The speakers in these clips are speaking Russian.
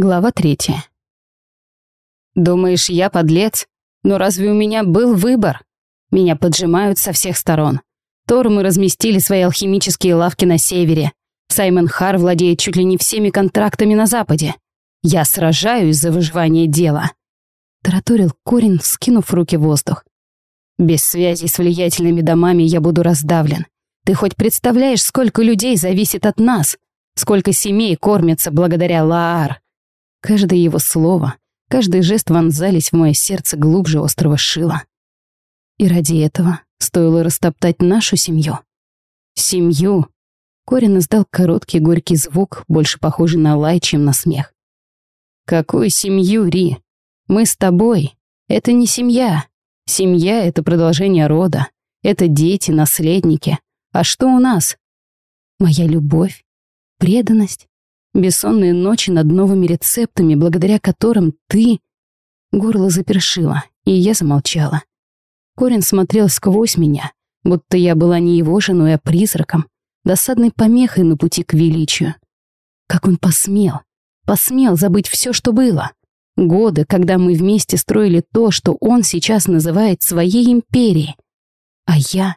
Глава третья. «Думаешь, я подлец? Но разве у меня был выбор? Меня поджимают со всех сторон. Тормы разместили свои алхимические лавки на севере. Саймон Хар владеет чуть ли не всеми контрактами на западе. Я сражаюсь за выживание дела». Тараторил Корин, скинув руки в воздух. «Без связи с влиятельными домами я буду раздавлен. Ты хоть представляешь, сколько людей зависит от нас? Сколько семей кормятся благодаря Лаар?» Каждое его слово, каждый жест вонзались в мое сердце глубже острого шила. И ради этого стоило растоптать нашу семью. Семью. Корин издал короткий горький звук, больше похожий на лай, чем на смех. «Какую семью, Ри? Мы с тобой. Это не семья. Семья — это продолжение рода. Это дети, наследники. А что у нас? Моя любовь, преданность, Бессонные ночи над новыми рецептами, благодаря которым ты... Горло запершило, и я замолчала. Корин смотрел сквозь меня, будто я была не его женой, а призраком, досадной помехой на пути к величию. Как он посмел, посмел забыть все, что было. Годы, когда мы вместе строили то, что он сейчас называет своей империей. А я...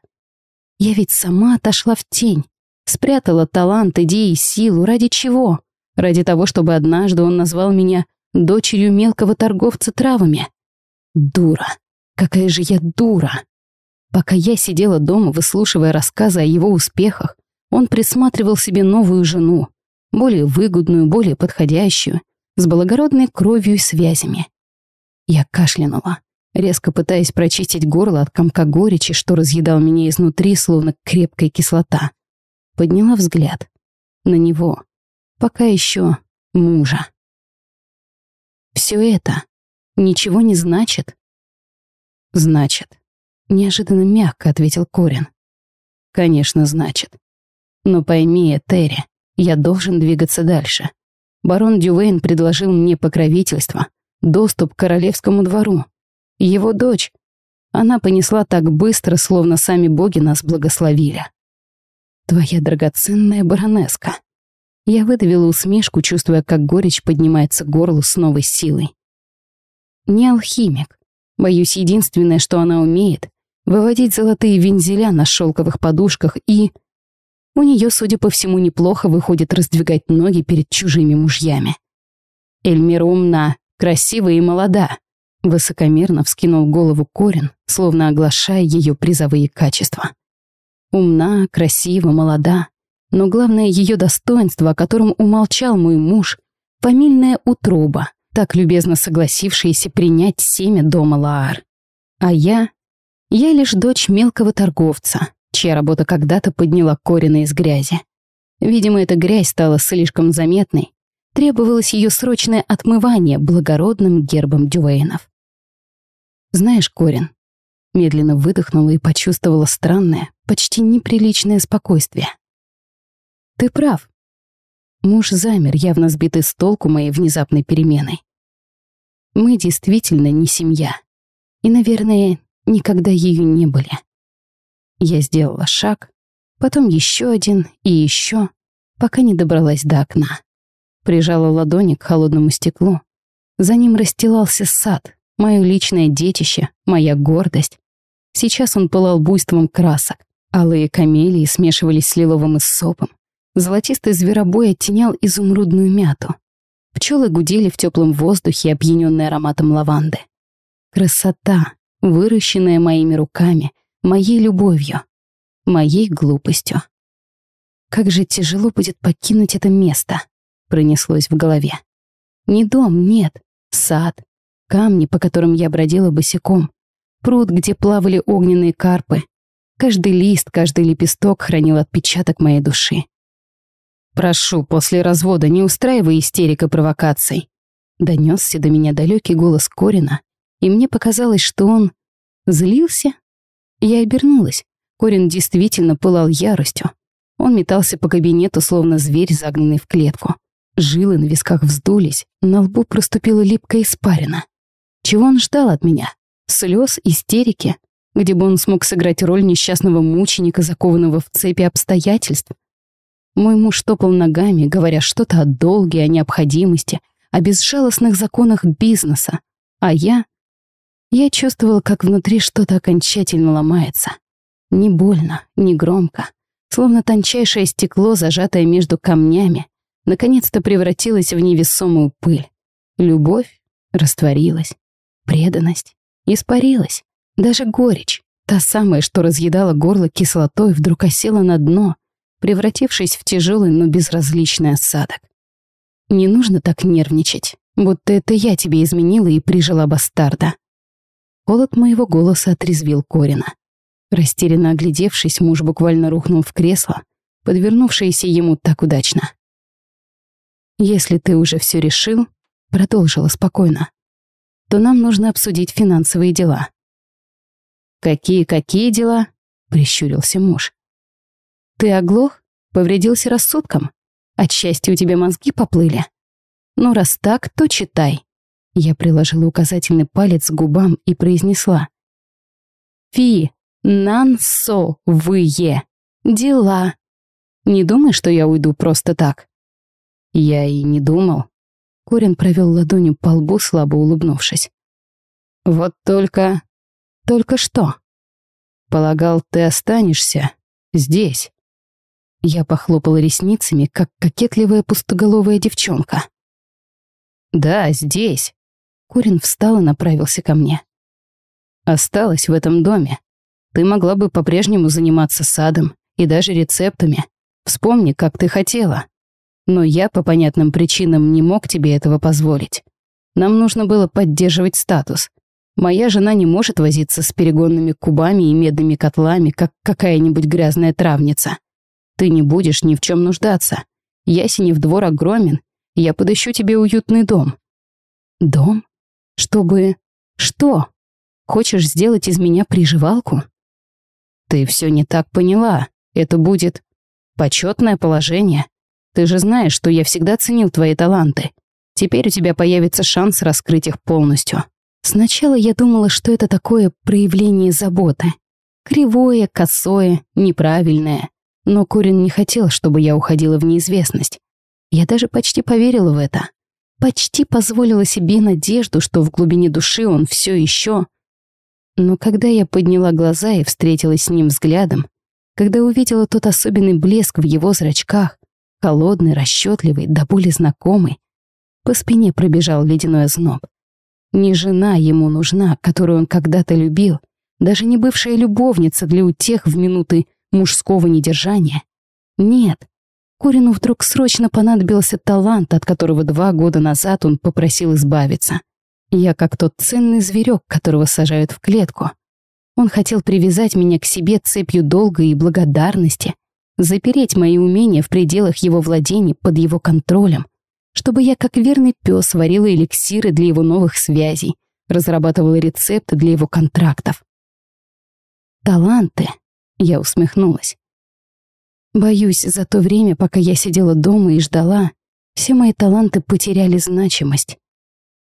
Я ведь сама отошла в тень, Спрятала талант, идеи, силу. Ради чего? Ради того, чтобы однажды он назвал меня дочерью мелкого торговца травами. Дура. Какая же я дура. Пока я сидела дома, выслушивая рассказы о его успехах, он присматривал себе новую жену, более выгодную, более подходящую, с благородной кровью и связями. Я кашлянула, резко пытаясь прочистить горло от комка горечи, что разъедал меня изнутри, словно крепкая кислота подняла взгляд. На него. Пока еще мужа. Все это ничего не значит? Значит. Неожиданно мягко ответил Корин. Конечно, значит. Но пойми, Терри, я должен двигаться дальше. Барон Дювейн предложил мне покровительство, доступ к королевскому двору. Его дочь, она понесла так быстро, словно сами боги нас благословили. Твоя драгоценная баронеска. Я выдавила усмешку, чувствуя, как горечь поднимается к горлу с новой силой. Не алхимик. Боюсь, единственное, что она умеет — выводить золотые вензеля на шелковых подушках и... У нее, судя по всему, неплохо выходит раздвигать ноги перед чужими мужьями. Эльмира умна, красива и молода. Высокомерно вскинул голову Корин, словно оглашая ее призовые качества. Умна, красива, молода. Но главное ее достоинство, о котором умолчал мой муж, фамильная утроба, так любезно согласившаяся принять семя дома Лаар. А я... Я лишь дочь мелкого торговца, чья работа когда-то подняла корена из грязи. Видимо, эта грязь стала слишком заметной. Требовалось ее срочное отмывание благородным гербом Дювейнов. Знаешь, Корин, медленно выдохнула и почувствовала странное, почти неприличное спокойствие. «Ты прав». Муж замер, явно сбитый с толку моей внезапной переменой. «Мы действительно не семья. И, наверное, никогда ее не были». Я сделала шаг, потом еще один и еще, пока не добралась до окна. Прижала ладони к холодному стеклу. За ним расстилался сад, мое личное детище, моя гордость. Сейчас он пылал буйством красок. Алые камелии смешивались с лиловым иссопом. Золотистый зверобой оттенял изумрудную мяту. Пчелы гудели в теплом воздухе, опьяненные ароматом лаванды. Красота, выращенная моими руками, моей любовью, моей глупостью. Как же тяжело будет покинуть это место, пронеслось в голове. Не дом, нет, сад, камни, по которым я бродила босиком, пруд, где плавали огненные карпы, Каждый лист, каждый лепесток хранил отпечаток моей души. «Прошу, после развода не устраивай истерик и провокаций», донесся до меня далекий голос Корина, и мне показалось, что он злился. Я обернулась. Корин действительно пылал яростью. Он метался по кабинету, словно зверь, загнанный в клетку. Жилы на висках вздулись, на лбу проступила липкая испарина. Чего он ждал от меня? Слез, истерики? где бы он смог сыграть роль несчастного мученика, закованного в цепи обстоятельств. Мой муж топал ногами, говоря что-то о долге, о необходимости, о безжалостных законах бизнеса. А я... Я чувствовала, как внутри что-то окончательно ломается. Не больно, не громко. Словно тончайшее стекло, зажатое между камнями, наконец-то превратилось в невесомую пыль. Любовь растворилась. Преданность испарилась. Даже горечь, та самая, что разъедала горло кислотой, вдруг осела на дно, превратившись в тяжелый, но безразличный осадок. Не нужно так нервничать, будто это я тебе изменила и прижила бастарда. Холод моего голоса отрезвил Корина. Растерянно оглядевшись, муж буквально рухнул в кресло, подвернувшееся ему так удачно. «Если ты уже все решил», — продолжила спокойно, «то нам нужно обсудить финансовые дела». «Какие-какие дела?» — прищурился муж. «Ты оглох? Повредился рассудком? От счастья у тебя мозги поплыли? Ну, раз так, то читай». Я приложила указательный палец к губам и произнесла. «Фи, нансовые дела. Не думай, что я уйду просто так». Я и не думал. Корин провел ладонью по лбу, слабо улыбнувшись. «Вот только...» «Только что?» «Полагал, ты останешься здесь». Я похлопала ресницами, как кокетливая пустоголовая девчонка. «Да, здесь». Корин встал и направился ко мне. «Осталась в этом доме. Ты могла бы по-прежнему заниматься садом и даже рецептами. Вспомни, как ты хотела. Но я по понятным причинам не мог тебе этого позволить. Нам нужно было поддерживать статус. Моя жена не может возиться с перегонными кубами и медными котлами, как какая-нибудь грязная травница. Ты не будешь ни в чем нуждаться. Ясенев двор огромен. Я подыщу тебе уютный дом. Дом? Чтобы... Что? Хочешь сделать из меня приживалку? Ты все не так поняла. Это будет почетное положение. Ты же знаешь, что я всегда ценил твои таланты. Теперь у тебя появится шанс раскрыть их полностью. Сначала я думала, что это такое проявление заботы. Кривое, косое, неправильное. Но Корин не хотел, чтобы я уходила в неизвестность. Я даже почти поверила в это. Почти позволила себе надежду, что в глубине души он все еще. Но когда я подняла глаза и встретилась с ним взглядом, когда увидела тот особенный блеск в его зрачках, холодный, расчетливый, до боли знакомый. По спине пробежал ледяной озноб. Не жена ему нужна, которую он когда-то любил, даже не бывшая любовница для утех в минуты мужского недержания. Нет, Курину вдруг срочно понадобился талант, от которого два года назад он попросил избавиться. Я как тот ценный зверек, которого сажают в клетку. Он хотел привязать меня к себе цепью долга и благодарности, запереть мои умения в пределах его владений под его контролем, чтобы я как верный пес варила эликсиры для его новых связей, разрабатывала рецепты для его контрактов. «Таланты», — я усмехнулась. Боюсь, за то время, пока я сидела дома и ждала, все мои таланты потеряли значимость.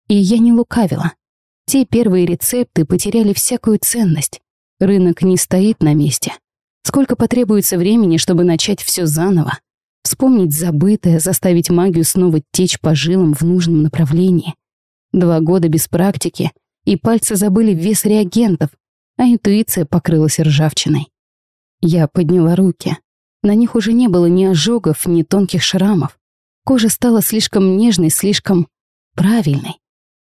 И я не лукавила. Те первые рецепты потеряли всякую ценность. Рынок не стоит на месте. Сколько потребуется времени, чтобы начать все заново? Вспомнить забытое, заставить магию снова течь по жилам в нужном направлении. Два года без практики, и пальцы забыли вес реагентов, а интуиция покрылась ржавчиной. Я подняла руки. На них уже не было ни ожогов, ни тонких шрамов. Кожа стала слишком нежной, слишком правильной.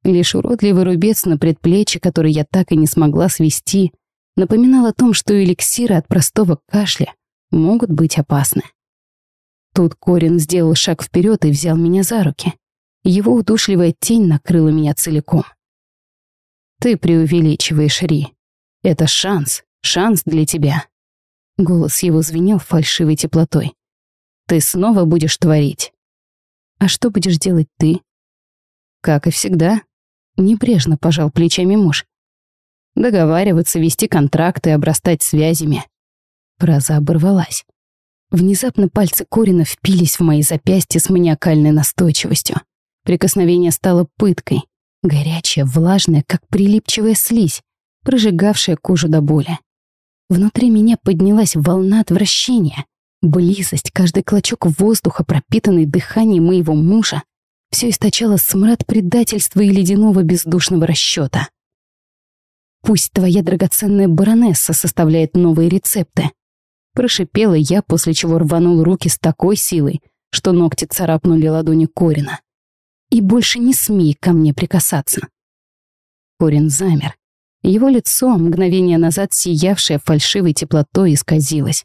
Лишь уродливый рубец на предплечье, который я так и не смогла свести, напоминал о том, что эликсиры от простого кашля могут быть опасны. Тут Корин сделал шаг вперед и взял меня за руки. Его удушливая тень накрыла меня целиком. «Ты преувеличиваешь, Ри. Это шанс, шанс для тебя». Голос его звенел фальшивой теплотой. «Ты снова будешь творить». «А что будешь делать ты?» «Как и всегда», — небрежно пожал плечами муж. Договариваться, вести контракты, обрастать связями. Фраза оборвалась. Внезапно пальцы Корина впились в мои запястья с маниакальной настойчивостью. Прикосновение стало пыткой. Горячая, влажная, как прилипчивая слизь, прожигавшая кожу до боли. Внутри меня поднялась волна отвращения. Близость, каждый клочок воздуха, пропитанный дыханием моего мужа, Все источало смрад предательства и ледяного бездушного расчета. «Пусть твоя драгоценная баронесса составляет новые рецепты», Прошипела я, после чего рванул руки с такой силой, что ногти царапнули ладони Корина. «И больше не смей ко мне прикасаться». Корин замер. Его лицо, мгновение назад сиявшее фальшивой теплотой, исказилось.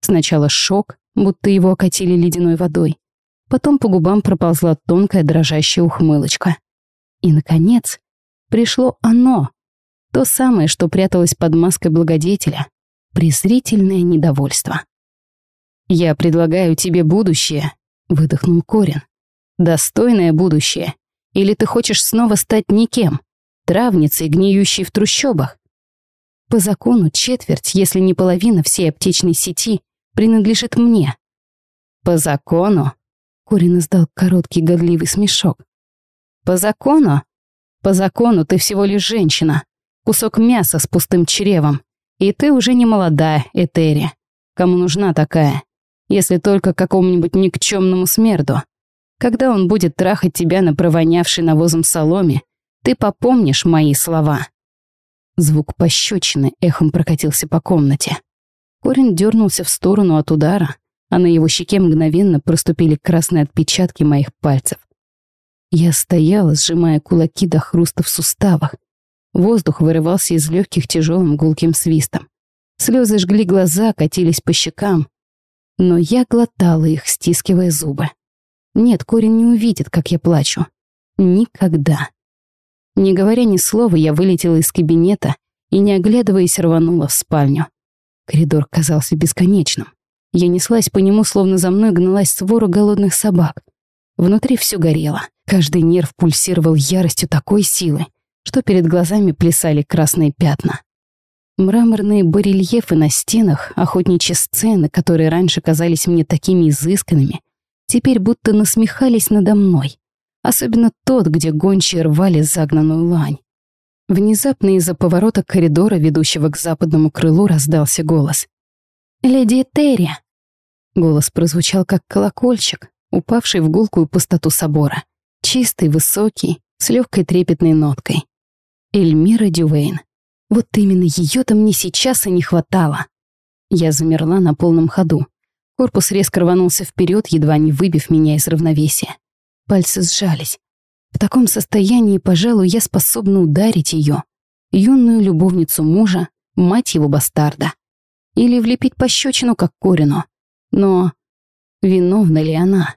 Сначала шок, будто его окатили ледяной водой. Потом по губам проползла тонкая дрожащая ухмылочка. И, наконец, пришло оно. То самое, что пряталось под маской благодетеля, презрительное недовольство. «Я предлагаю тебе будущее», — выдохнул Корин. «Достойное будущее. Или ты хочешь снова стать никем, травницей, гниющей в трущобах?» По закону четверть, если не половина всей аптечной сети, принадлежит мне. По закону? Корин издал короткий годливый смешок. По закону? По закону ты всего лишь женщина. Кусок мяса с пустым чревом. И ты уже не молодая, Этери. Кому нужна такая? Если только какому-нибудь никчемному смерду. Когда он будет трахать тебя на провонявшей навозом соломе, ты попомнишь мои слова. Звук пощечины эхом прокатился по комнате. Корин дернулся в сторону от удара, а на его щеке мгновенно проступили красные отпечатки моих пальцев. Я стояла, сжимая кулаки до хруста в суставах, Воздух вырывался из легких тяжелым гулким свистом. Слезы жгли глаза, катились по щекам. Но я глотала их, стискивая зубы. Нет, корень не увидит, как я плачу. Никогда. Не говоря ни слова, я вылетела из кабинета и, не оглядываясь, рванула в спальню. Коридор казался бесконечным. Я неслась по нему, словно за мной гналась свора голодных собак. Внутри все горело. Каждый нерв пульсировал яростью такой силы, что перед глазами плясали красные пятна. Мраморные барельефы на стенах, охотничьи сцены, которые раньше казались мне такими изысканными, теперь будто насмехались надо мной. Особенно тот, где гончие рвали загнанную лань. Внезапно из-за поворота коридора, ведущего к западному крылу, раздался голос. «Леди Терри!» Голос прозвучал как колокольчик, упавший в гулкую пустоту собора. Чистый, высокий, с легкой трепетной ноткой. Эльмира Дювейн. Вот именно ее-то мне сейчас и не хватало. Я замерла на полном ходу. Корпус резко рванулся вперед, едва не выбив меня из равновесия. Пальцы сжались. В таком состоянии, пожалуй, я способна ударить ее, юную любовницу мужа, мать его бастарда. Или влепить пощечину, как Корину. Но виновна ли она?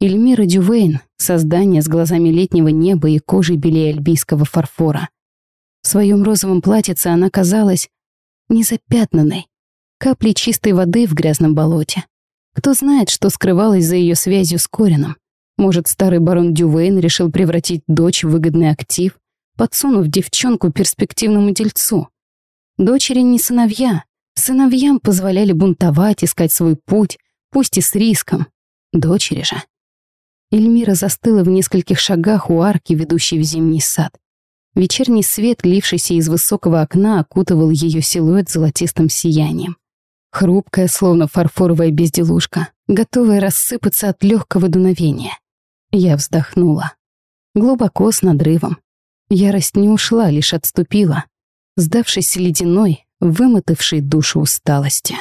Эльмира Дювейн — создание с глазами летнего неба и кожей белее альбийского фарфора. В своем розовом платьице она казалась незапятнанной, каплей чистой воды в грязном болоте. Кто знает, что скрывалось за ее связью с Корином. Может, старый барон Дювейн решил превратить дочь в выгодный актив, подсунув девчонку перспективному дельцу. Дочери не сыновья. Сыновьям позволяли бунтовать, искать свой путь, пусть и с риском. Дочери же. Эльмира застыла в нескольких шагах у арки, ведущей в зимний сад. Вечерний свет, лившийся из высокого окна, окутывал ее силуэт золотистым сиянием. Хрупкая, словно фарфоровая безделушка, готовая рассыпаться от легкого дуновения. Я вздохнула. Глубоко, с надрывом. Ярость не ушла, лишь отступила, сдавшись ледяной, вымотавшей душу усталости.